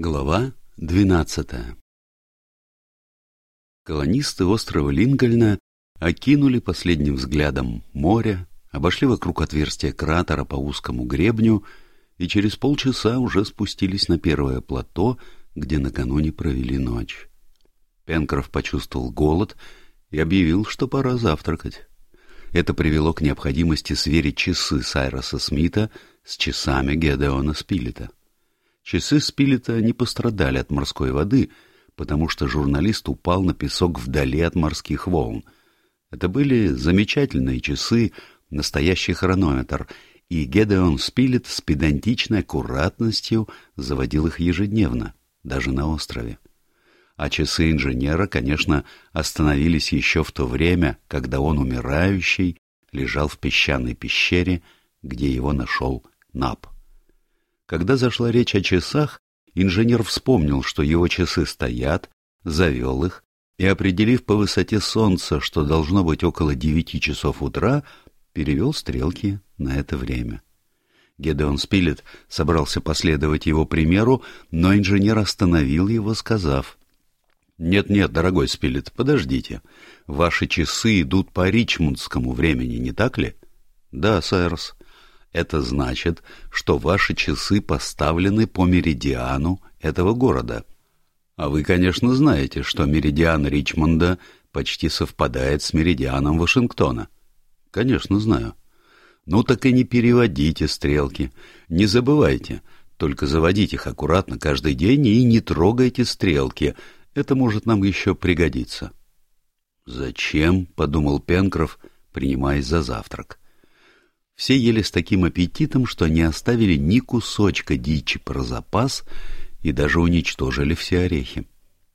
Глава двенадцатая Колонисты острова Линкольна окинули последним взглядом море, обошли вокруг отверстия кратера по узкому гребню и через полчаса уже спустились на первое плато, где накануне провели ночь. Пенкроф почувствовал голод и объявил, что пора завтракать. Это привело к необходимости сверить часы Сайроса Смита с часами Гедеона Спилета. Часы Спилета не пострадали от морской воды, потому что журналист упал на песок вдали от морских волн. Это были замечательные часы, настоящий хронометр, и Гедеон Спилет с педантичной аккуратностью заводил их ежедневно, даже на острове. А часы инженера, конечно, остановились еще в то время, когда он, умирающий, лежал в песчаной пещере, где его нашел Нап. Когда зашла речь о часах, инженер вспомнил, что его часы стоят, завел их и, определив по высоте солнца, что должно быть около девяти часов утра, перевел стрелки на это время. Гедеон Спилет собрался последовать его примеру, но инженер остановил его, сказав, «Нет-нет, дорогой Спилет, подождите. Ваши часы идут по ричмондскому времени, не так ли?» «Да, Сайрс». Это значит, что ваши часы поставлены по меридиану этого города. А вы, конечно, знаете, что меридиан Ричмонда почти совпадает с меридианом Вашингтона. Конечно, знаю. Ну так и не переводите стрелки. Не забывайте, только заводите их аккуратно каждый день и не трогайте стрелки. Это может нам еще пригодиться. «Зачем?» — подумал Пенкроф, принимаясь за завтрак. Все ели с таким аппетитом, что не оставили ни кусочка дичи про запас и даже уничтожили все орехи.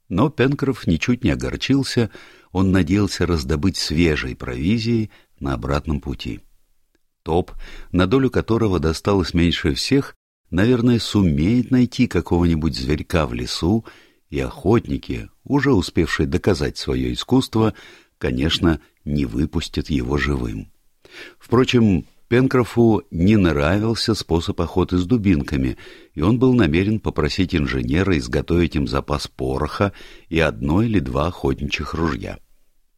Но Пенкроф ничуть не огорчился, он надеялся раздобыть свежей провизии на обратном пути. Топ, на долю которого досталось меньше всех, наверное, сумеет найти какого-нибудь зверька в лесу, и охотники, уже успевшие доказать свое искусство, конечно, не выпустят его живым. Впрочем, Пенкрофу не нравился способ охоты с дубинками, и он был намерен попросить инженера изготовить им запас пороха и одно или два охотничьих ружья.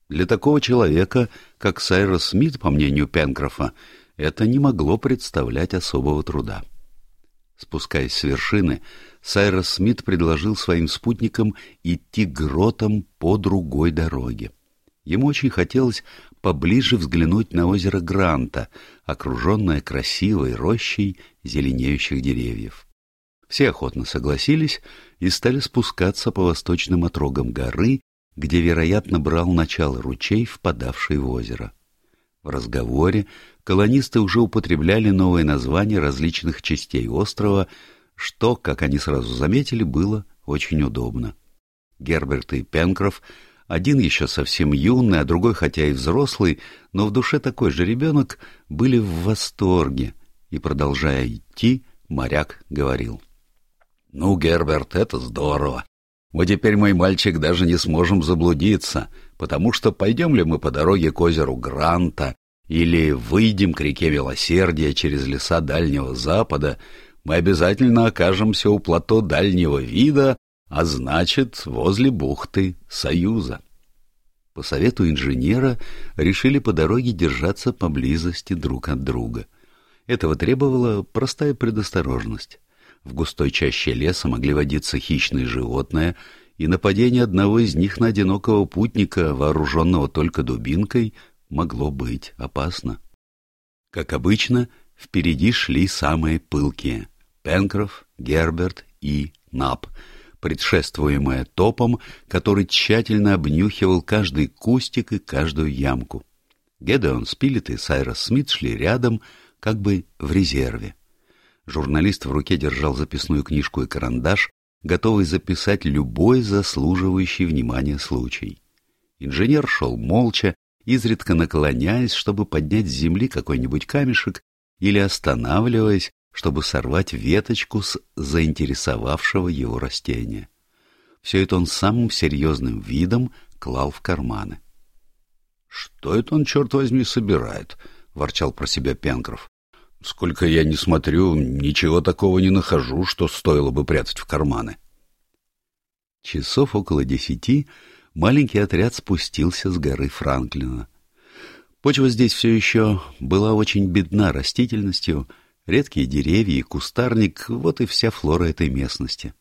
Для такого человека, как Сайрос Смит, по мнению Пенкрофа, это не могло представлять особого труда. Спускаясь с вершины, Сайрос Смит предложил своим спутникам идти гротом по другой дороге. Ему очень хотелось поближе взглянуть на озеро Гранта, окруженное красивой рощей зеленеющих деревьев. Все охотно согласились и стали спускаться по восточным отрогам горы, где, вероятно, брал начало ручей, впадавший в озеро. В разговоре колонисты уже употребляли новые названия различных частей острова, что, как они сразу заметили, было очень удобно. Герберт и Пенкроф один еще совсем юный, а другой, хотя и взрослый, но в душе такой же ребенок, были в восторге. И, продолжая идти, моряк говорил. — Ну, Герберт, это здорово. Мы теперь, мой мальчик, даже не сможем заблудиться, потому что пойдем ли мы по дороге к озеру Гранта или выйдем к реке Милосердия через леса Дальнего Запада, мы обязательно окажемся у плато Дальнего Вида, а значит, возле бухты Союза. По совету инженера решили по дороге держаться поблизости друг от друга. Этого требовала простая предосторожность. В густой чаще леса могли водиться хищные животные, и нападение одного из них на одинокого путника, вооруженного только дубинкой, могло быть опасно. Как обычно, впереди шли самые пылкие — Пенкроф, Герберт и Нап — предшествуемое топом, который тщательно обнюхивал каждый кустик и каждую ямку. Гедеон Спилет и Сайрос Смит шли рядом, как бы в резерве. Журналист в руке держал записную книжку и карандаш, готовый записать любой заслуживающий внимания случай. Инженер шел молча, изредка наклоняясь, чтобы поднять с земли какой-нибудь камешек или останавливаясь, чтобы сорвать веточку с заинтересовавшего его растения. Все это он самым серьезным видом клал в карманы. — Что это он, черт возьми, собирает? — ворчал про себя Пенкроф. — Сколько я не смотрю, ничего такого не нахожу, что стоило бы прятать в карманы. Часов около десяти маленький отряд спустился с горы Франклина. Почва здесь все еще была очень бедна растительностью, редкие деревья и кустарник — вот и вся флора этой местности.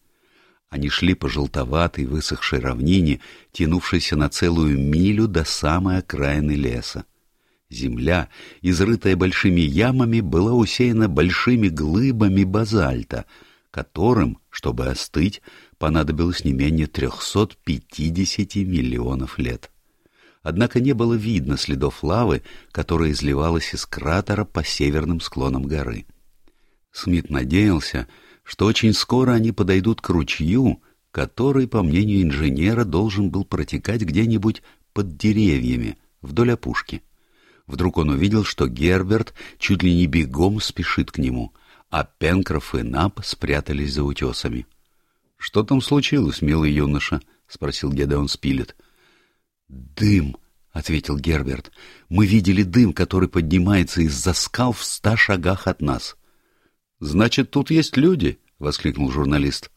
Они шли по желтоватой высохшей равнине, тянувшейся на целую милю до самой окраины леса. Земля, изрытая большими ямами, была усеяна большими глыбами базальта, которым, чтобы остыть, понадобилось не менее 350 миллионов лет. Однако не было видно следов лавы, которая изливалась из кратера по северным склонам горы. Смит надеялся, что очень скоро они подойдут к ручью, который, по мнению инженера, должен был протекать где-нибудь под деревьями, вдоль опушки. Вдруг он увидел, что Герберт чуть ли не бегом спешит к нему, а Пенкроф и Нап спрятались за утесами. — Что там случилось, милый юноша? — спросил Гедеон Спилет. «Дым!» — ответил Герберт. «Мы видели дым, который поднимается из-за скал в ста шагах от нас». «Значит, тут есть люди!» — воскликнул журналист.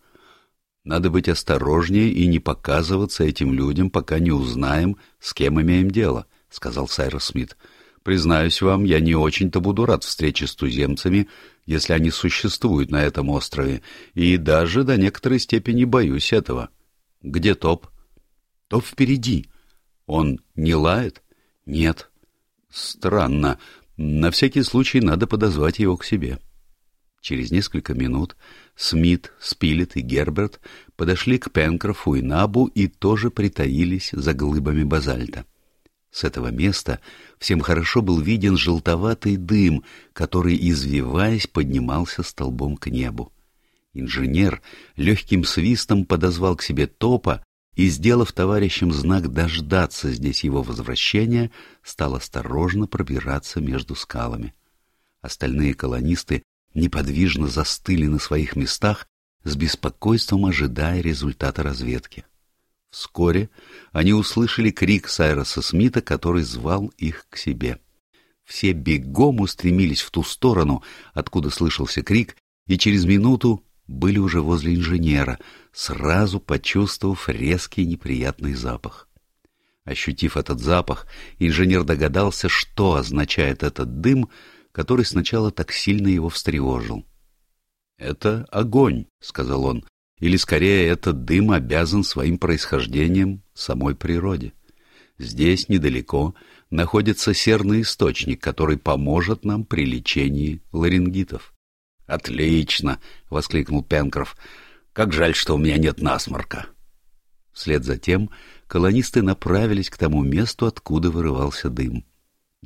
«Надо быть осторожнее и не показываться этим людям, пока не узнаем, с кем имеем дело», — сказал Сайрос Смит. «Признаюсь вам, я не очень-то буду рад встрече с туземцами, если они существуют на этом острове, и даже до некоторой степени боюсь этого. Где Топ?» «Топ впереди», он не лает? Нет. Странно. На всякий случай надо подозвать его к себе. Через несколько минут Смит, Спилет и Герберт подошли к Пенкрофу и Набу и тоже притаились за глыбами базальта. С этого места всем хорошо был виден желтоватый дым, который, извиваясь, поднимался столбом к небу. Инженер легким свистом подозвал к себе топа, и, сделав товарищам знак дождаться здесь его возвращения, стал осторожно пробираться между скалами. Остальные колонисты неподвижно застыли на своих местах, с беспокойством ожидая результата разведки. Вскоре они услышали крик Сайроса Смита, который звал их к себе. Все бегом устремились в ту сторону, откуда слышался крик, и через минуту были уже возле инженера, сразу почувствовав резкий неприятный запах. Ощутив этот запах, инженер догадался, что означает этот дым, который сначала так сильно его встревожил. «Это огонь», — сказал он, — «или скорее этот дым обязан своим происхождением самой природе. Здесь, недалеко, находится серный источник, который поможет нам при лечении ларингитов». «Отлично!» — воскликнул Пенкроф. «Как жаль, что у меня нет насморка!» Вслед за тем колонисты направились к тому месту, откуда вырывался дым.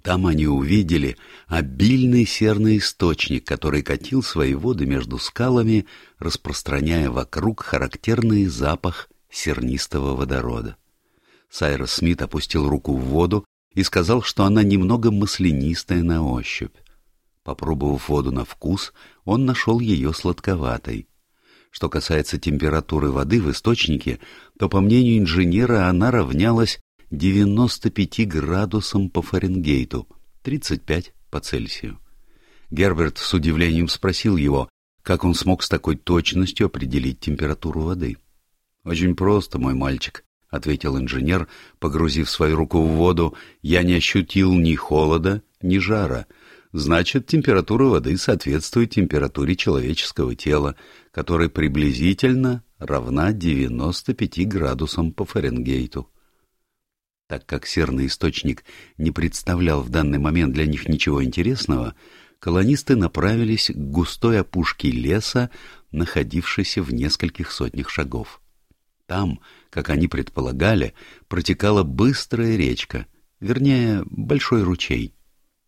Там они увидели обильный серный источник, который катил свои воды между скалами, распространяя вокруг характерный запах сернистого водорода. Сайрос Смит опустил руку в воду и сказал, что она немного маслянистая на ощупь. Попробовав воду на вкус, он нашел ее сладковатой. Что касается температуры воды в источнике, то, по мнению инженера, она равнялась 95 градусам по Фаренгейту, 35 по Цельсию. Герберт с удивлением спросил его, как он смог с такой точностью определить температуру воды. «Очень просто, мой мальчик», — ответил инженер, погрузив свою руку в воду. «Я не ощутил ни холода, ни жара» значит температура воды соответствует температуре человеческого тела, которая приблизительно равна 95 градусам по Фаренгейту. Так как серный источник не представлял в данный момент для них ничего интересного, колонисты направились к густой опушке леса, находившейся в нескольких сотнях шагов. Там, как они предполагали, протекала быстрая речка, вернее, большой ручей.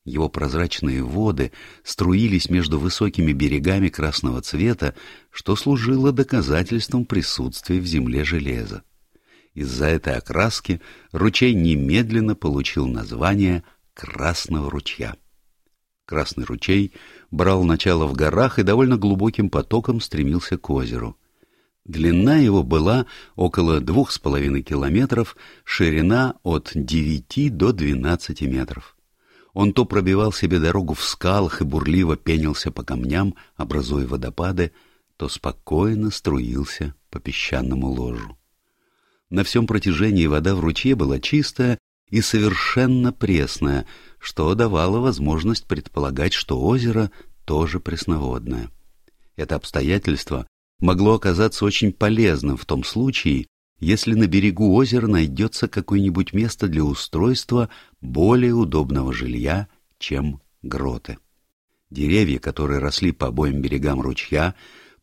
Его прозрачные воды струились между высокими берегами красного цвета, что служило доказательством присутствия в земле железа. Из-за этой окраски ручей немедленно получил название Красного ручья. Красный ручей брал начало в горах и довольно глубоким потоком стремился к озеру. Длина его была около двух с половиной километров, ширина от девяти до двенадцати метров. Он то пробивал себе дорогу в скалах и бурливо пенился по камням, образуя водопады, то спокойно струился по песчаному ложу. На всем протяжении вода в ручье была чистая и совершенно пресная, что давало возможность предполагать, что озеро тоже пресноводное. Это обстоятельство могло оказаться очень полезным в том случае, если на берегу озера найдется какое-нибудь место для устройства более удобного жилья, чем гроты. Деревья, которые росли по обоим берегам ручья,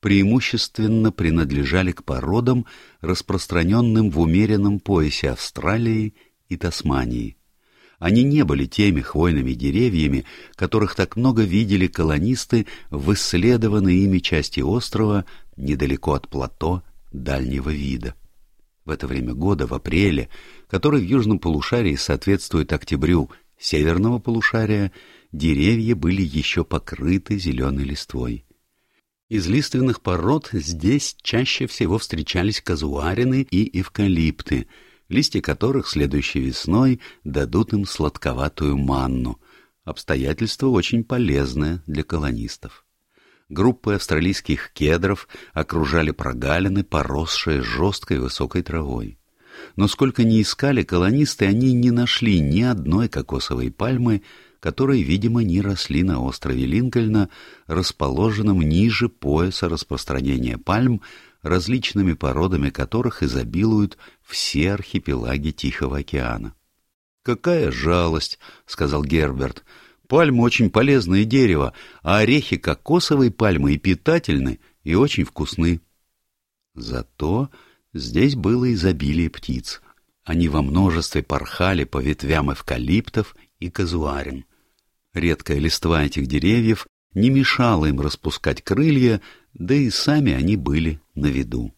преимущественно принадлежали к породам, распространенным в умеренном поясе Австралии и Тасмании. Они не были теми хвойными деревьями, которых так много видели колонисты в исследованной ими части острова недалеко от плато дальнего вида. В это время года, в апреле, который в южном полушарии соответствует октябрю северного полушария, деревья были еще покрыты зеленой листвой. Из лиственных пород здесь чаще всего встречались казуарины и эвкалипты, листья которых следующей весной дадут им сладковатую манну, обстоятельство очень полезное для колонистов. Группы австралийских кедров окружали прогалины, поросшие жесткой высокой травой. Но сколько ни искали колонисты, они не нашли ни одной кокосовой пальмы, которые, видимо, не росли на острове Линкольна, расположенном ниже пояса распространения пальм, различными породами которых изобилуют все архипелаги Тихого океана. «Какая жалость!» — сказал Герберт. «Пальма очень полезное дерево, а орехи кокосовой пальмы и питательны, и очень вкусны». Зато здесь было изобилие птиц. Они во множестве порхали по ветвям эвкалиптов и казуарин. Редкая листва этих деревьев не мешала им распускать крылья, да и сами они были на виду.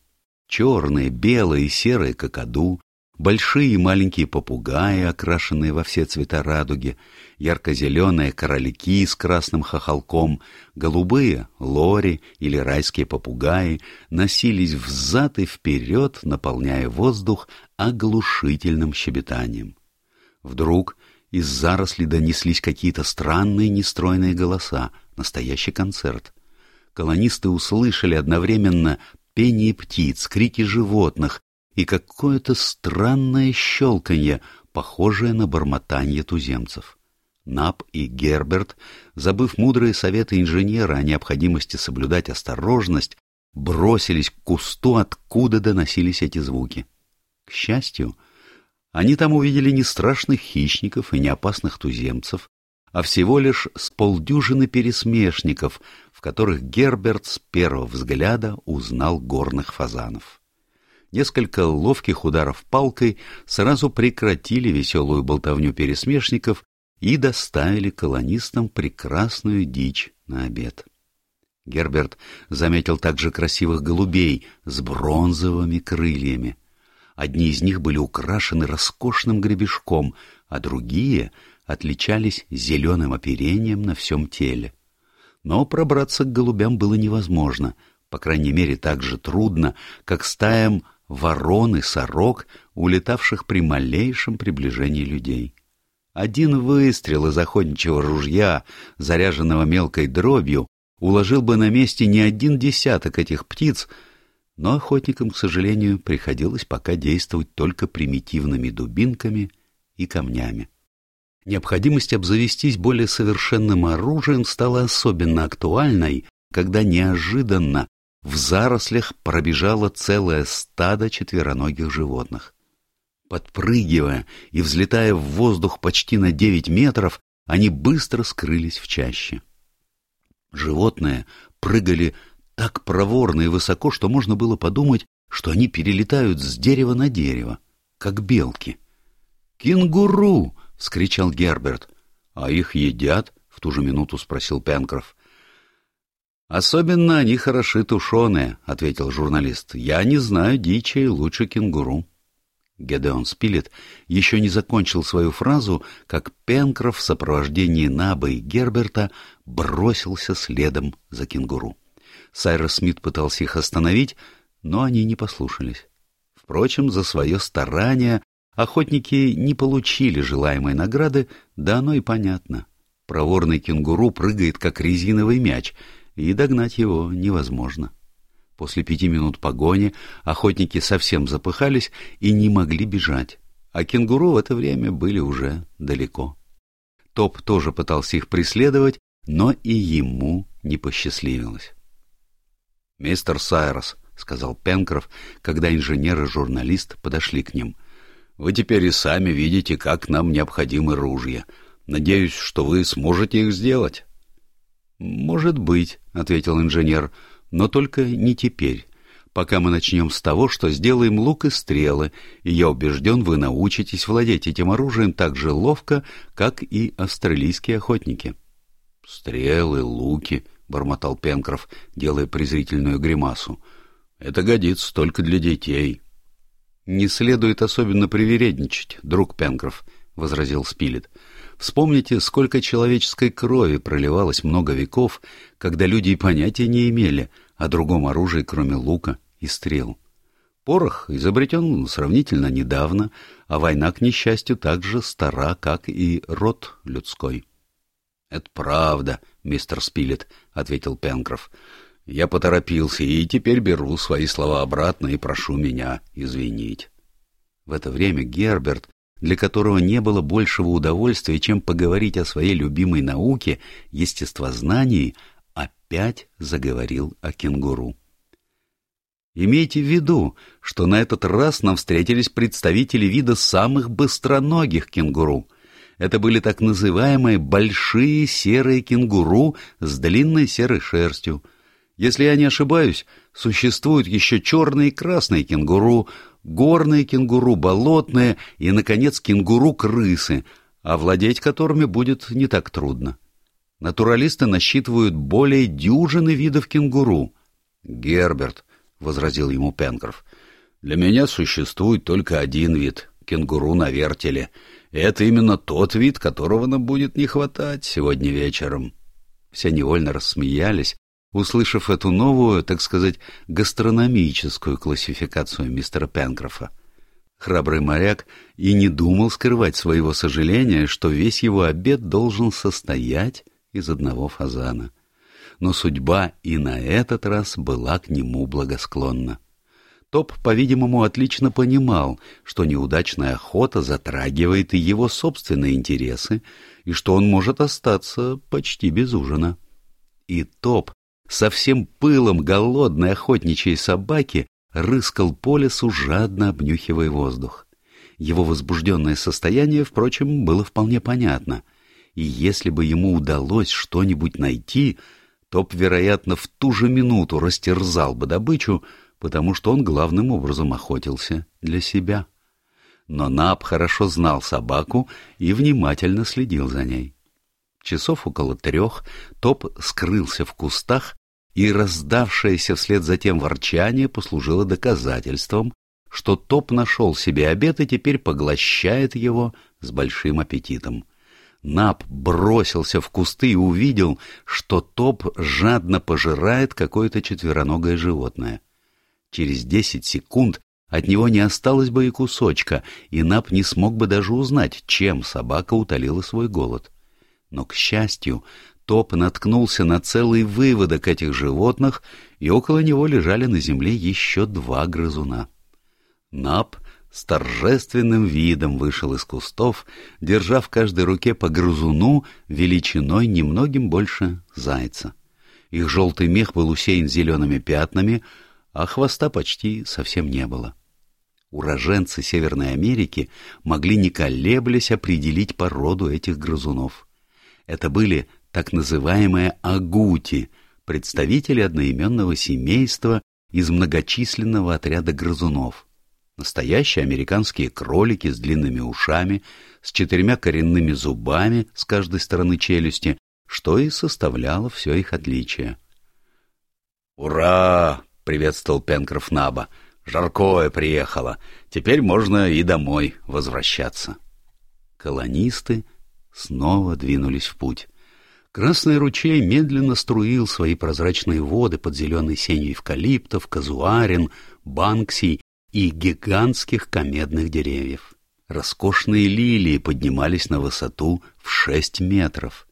Черные, белые и серые кокоду, большие и маленькие попугаи, окрашенные во все цвета радуги, ярко-зеленые королики с красным хохолком, голубые — лори или райские попугаи носились взад и вперед, наполняя воздух оглушительным щебетанием. Вдруг из зарослей донеслись какие-то странные нестройные голоса, настоящий концерт. Колонисты услышали одновременно пение птиц, крики животных и какое-то странное щелканье, похожее на бормотанье туземцев. Нап и Герберт, забыв мудрые советы инженера о необходимости соблюдать осторожность, бросились к кусту, откуда доносились эти звуки. К счастью, они там увидели не страшных хищников и не опасных туземцев, а всего лишь с полдюжины пересмешников, в которых Герберт с первого взгляда узнал горных фазанов. Несколько ловких ударов палкой сразу прекратили веселую болтовню пересмешников и доставили колонистам прекрасную дичь на обед. Герберт заметил также красивых голубей с бронзовыми крыльями. Одни из них были украшены роскошным гребешком, а другие отличались зеленым оперением на всем теле. Но пробраться к голубям было невозможно, по крайней мере так же трудно, как стаям ворон и сорок, улетавших при малейшем приближении людей. Один выстрел из охотничьего ружья, заряженного мелкой дробью, уложил бы на месте не один десяток этих птиц, но охотникам, к сожалению, приходилось пока действовать только примитивными дубинками и камнями. Необходимость обзавестись более совершенным оружием стала особенно актуальной, когда неожиданно в зарослях пробежало целое стадо четвероногих животных. Подпрыгивая и взлетая в воздух почти на девять метров, они быстро скрылись в чаще. Животные прыгали так проворно и высоко, что можно было подумать, что они перелетают с дерева на дерево, как белки. «Кенгуру!» — вскричал Герберт. «А их едят?» — в ту же минуту спросил Пенкроф. «Особенно они хороши тушеные», — ответил журналист. «Я не знаю дичи лучше кенгуру». Гедеон Спилет еще не закончил свою фразу, как Пенкроф в сопровождении Наба и Герберта бросился следом за кенгуру. Сайрос Смит пытался их остановить, но они не послушались. Впрочем, за свое старание охотники не получили желаемой награды, да оно и понятно. Проворный кенгуру прыгает, как резиновый мяч, и догнать его невозможно. После пяти минут погони охотники совсем запыхались и не могли бежать, а кенгуру в это время были уже далеко. Топ тоже пытался их преследовать, но и ему не посчастливилось. «Мистер Сайрос», — сказал Пенкроф, когда инженер и журналист подошли к ним, — «вы теперь и сами видите, как нам необходимы ружья. Надеюсь, что вы сможете их сделать». «Может быть», — ответил инженер, — «но только не теперь, пока мы начнем с того, что сделаем лук и стрелы, и я убежден, вы научитесь владеть этим оружием так же ловко, как и австралийские охотники». «Стрелы, луки», — бормотал Пенкроф, делая презрительную гримасу. «Это годится только для детей». «Не следует особенно привередничать, друг Пенкроф», — возразил Спилет. Вспомните, сколько человеческой крови проливалось много веков, когда люди и понятия не имели о другом оружии, кроме лука и стрел. Порох изобретен сравнительно недавно, а война, к несчастью, так же стара, как и род людской. — Это правда, мистер Спилет, — ответил Пенкроф. — Я поторопился и теперь беру свои слова обратно и прошу меня извинить. В это время Герберт для которого не было большего удовольствия, чем поговорить о своей любимой науке, естествознании, опять заговорил о кенгуру. Имейте в виду, что на этот раз нам встретились представители вида самых быстроногих кенгуру. Это были так называемые большие серые кенгуру с длинной серой шерстью. Если я не ошибаюсь, существуют еще черные и красные кенгуру, горные кенгуру, болотные и, наконец, кенгуру-крысы, овладеть которыми будет не так трудно. Натуралисты насчитывают более дюжины видов кенгуру. «Герберт», — возразил ему Пенкроф, — «для меня существует только один вид — кенгуру на вертеле. Это именно тот вид, которого нам будет не хватать сегодня вечером». Все невольно рассмеялись, услышав эту новую, так сказать, гастрономическую классификацию мистера Пенкрофа. Храбрый моряк и не думал скрывать своего сожаления, что весь его обед должен состоять из одного фазана. Но судьба и на этот раз была к нему благосклонна. Топ, по-видимому, отлично понимал, что неудачная охота затрагивает и его собственные интересы, и что он может остаться почти без ужина. И Топ со всем пылом голодной охотничьей собаки рыскал по лесу, жадно обнюхивая воздух. Его возбужденное состояние, впрочем, было вполне понятно. И если бы ему удалось что-нибудь найти, Топ, вероятно, в ту же минуту растерзал бы добычу, потому что он главным образом охотился для себя. Но Наб хорошо знал собаку и внимательно следил за ней. Часов около трех Топ скрылся в кустах, и раздавшееся вслед за тем ворчание послужило доказательством, что Топ нашел себе обед и теперь поглощает его с большим аппетитом. Нап бросился в кусты и увидел, что Топ жадно пожирает какое-то четвероногое животное. Через десять секунд от него не осталось бы и кусочка, и Нап не смог бы даже узнать, чем собака утолила свой голод. Но, к счастью, Топ наткнулся на целый выводок этих животных, и около него лежали на земле еще два грызуна. Нап с торжественным видом вышел из кустов, держа в каждой руке по грызуну величиной немногим больше зайца. Их желтый мех был усеян зелеными пятнами, а хвоста почти совсем не было. Уроженцы Северной Америки могли не колеблясь определить породу этих грызунов. Это были так называемые агути, представители одноименного семейства из многочисленного отряда грызунов. Настоящие американские кролики с длинными ушами, с четырьмя коренными зубами с каждой стороны челюсти, что и составляло все их отличие. «Ура!» — приветствовал Пенкроф Наба. «Жаркое приехало. Теперь можно и домой возвращаться». Колонисты снова двинулись в путь. Красный ручей медленно струил свои прозрачные воды под зеленой сенью эвкалиптов, казуарин, банксий и гигантских комедных деревьев. Роскошные лилии поднимались на высоту в шесть метров.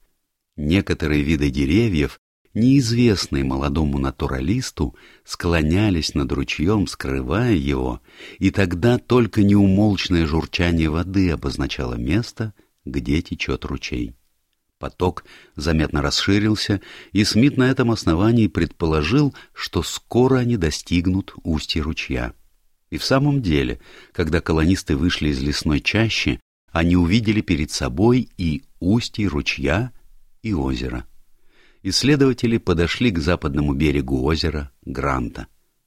Некоторые виды деревьев неизвестные молодому натуралисту, склонялись над ручьем, скрывая его, и тогда только неумолчное журчание воды обозначало место, где течет ручей. Поток заметно расширился, и Смит на этом основании предположил, что скоро они достигнут устья ручья. И в самом деле, когда колонисты вышли из лесной чащи, они увидели перед собой и устье ручья, и озеро. Исследователи подошли к западному берегу озера Гранта.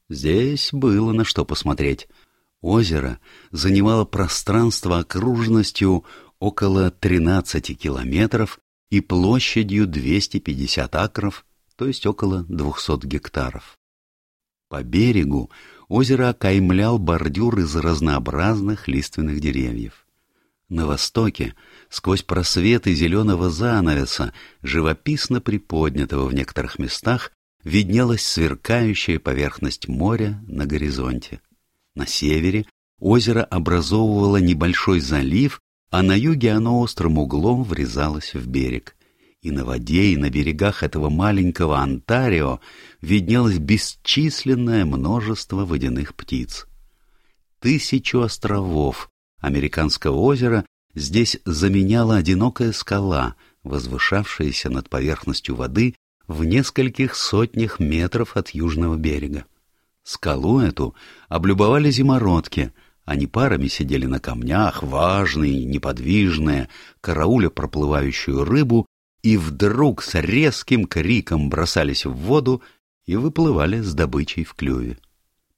Здесь было на что посмотреть. Озеро занимало пространство окружностью около 13 километров и площадью 250 акров, то есть около 200 гектаров. По берегу озеро окаймлял бордюр из разнообразных лиственных деревьев. На востоке, сквозь просветы зеленого занавеса, живописно приподнятого в некоторых местах, виднелась сверкающая поверхность моря на горизонте. На севере озеро образовывало небольшой залив, а на юге оно острым углом врезалось в берег. И на воде, и на берегах этого маленького Онтарио виднелось бесчисленное множество водяных птиц. Тысячу островов американского озера здесь заменяла одинокая скала, возвышавшаяся над поверхностью воды в нескольких сотнях метров от южного берега. Скалу эту облюбовали зимородки — они парами сидели на камнях, важные, неподвижные, карауля проплывающую рыбу, и вдруг с резким криком бросались в воду и выплывали с добычей в клюве.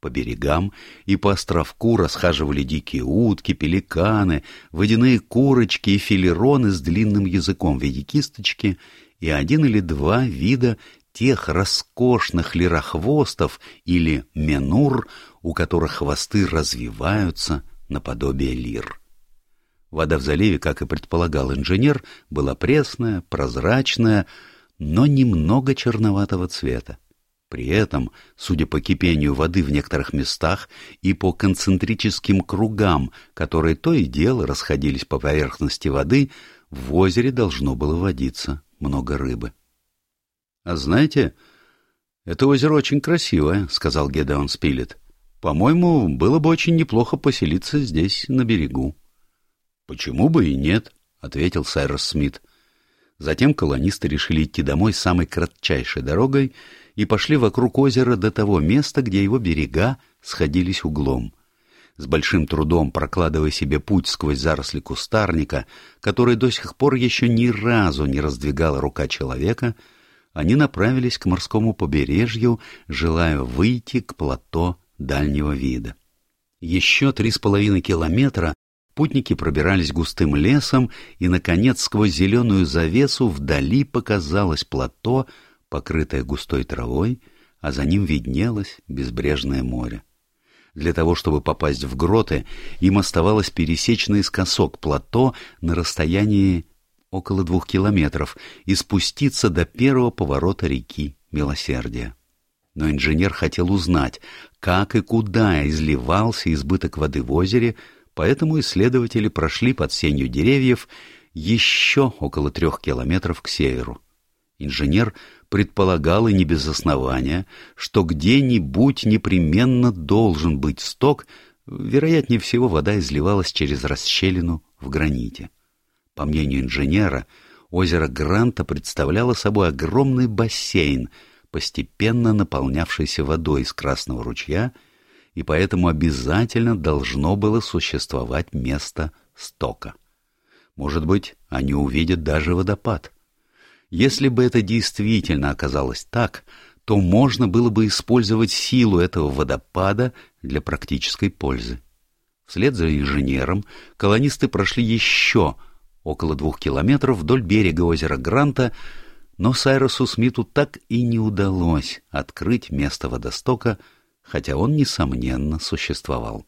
По берегам и по островку расхаживали дикие утки, пеликаны, водяные курочки и филероны с длинным языком в виде кисточки и один или два вида тех роскошных лирохвостов или менур, у которых хвосты развиваются наподобие лир. Вода в заливе, как и предполагал инженер, была пресная, прозрачная, но немного черноватого цвета. При этом, судя по кипению воды в некоторых местах и по концентрическим кругам, которые то и дело расходились по поверхности воды, в озере должно было водиться много рыбы. «А знаете, это озеро очень красивое», — сказал Гедеон Спилет. «По-моему, было бы очень неплохо поселиться здесь, на берегу». «Почему бы и нет?» — ответил Сайрос Смит. Затем колонисты решили идти домой самой кратчайшей дорогой и пошли вокруг озера до того места, где его берега сходились углом. С большим трудом прокладывая себе путь сквозь заросли кустарника, который до сих пор еще ни разу не раздвигала рука человека, — они направились к морскому побережью, желая выйти к плато дальнего вида. Еще три с половиной километра путники пробирались густым лесом, и, наконец, сквозь зеленую завесу вдали показалось плато, покрытое густой травой, а за ним виднелось безбрежное море. Для того, чтобы попасть в гроты, им оставалось пересечь наискосок плато на расстоянии около двух километров, и спуститься до первого поворота реки Милосердия. Но инженер хотел узнать, как и куда изливался избыток воды в озере, поэтому исследователи прошли под сенью деревьев еще около трех километров к северу. Инженер предполагал и не без основания, что где-нибудь непременно должен быть сток, вероятнее всего вода изливалась через расщелину в граните. По мнению инженера, озеро Гранта представляло собой огромный бассейн, постепенно наполнявшийся водой из Красного ручья, и поэтому обязательно должно было существовать место стока. Может быть, они увидят даже водопад. Если бы это действительно оказалось так, то можно было бы использовать силу этого водопада для практической пользы. Вслед за инженером колонисты прошли еще около двух километров вдоль берега озера Гранта, но Сайрусу Смиту так и не удалось открыть место водостока, хотя он, несомненно, существовал.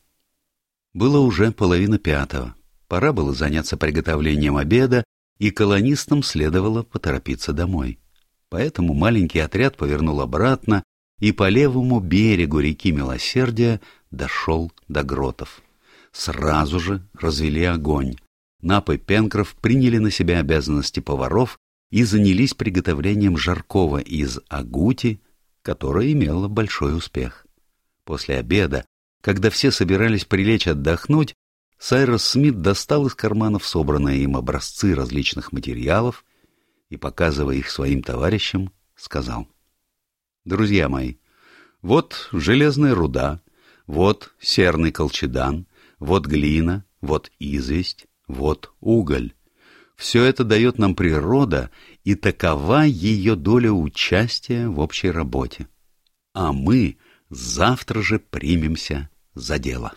Было уже половина пятого. Пора было заняться приготовлением обеда, и колонистам следовало поторопиться домой. Поэтому маленький отряд повернул обратно и по левому берегу реки Милосердия дошел до гротов. Сразу же развели огонь. Нап и Пенкроф приняли на себя обязанности поваров и занялись приготовлением жаркого из агути, которое имело большой успех. После обеда, когда все собирались прилечь отдохнуть, Сайрос Смит достал из карманов собранные им образцы различных материалов и, показывая их своим товарищам, сказал. «Друзья мои, вот железная руда, вот серный колчедан, вот глина, вот известь, вот уголь. Все это дает нам природа, и такова ее доля участия в общей работе. А мы завтра же примемся за дело.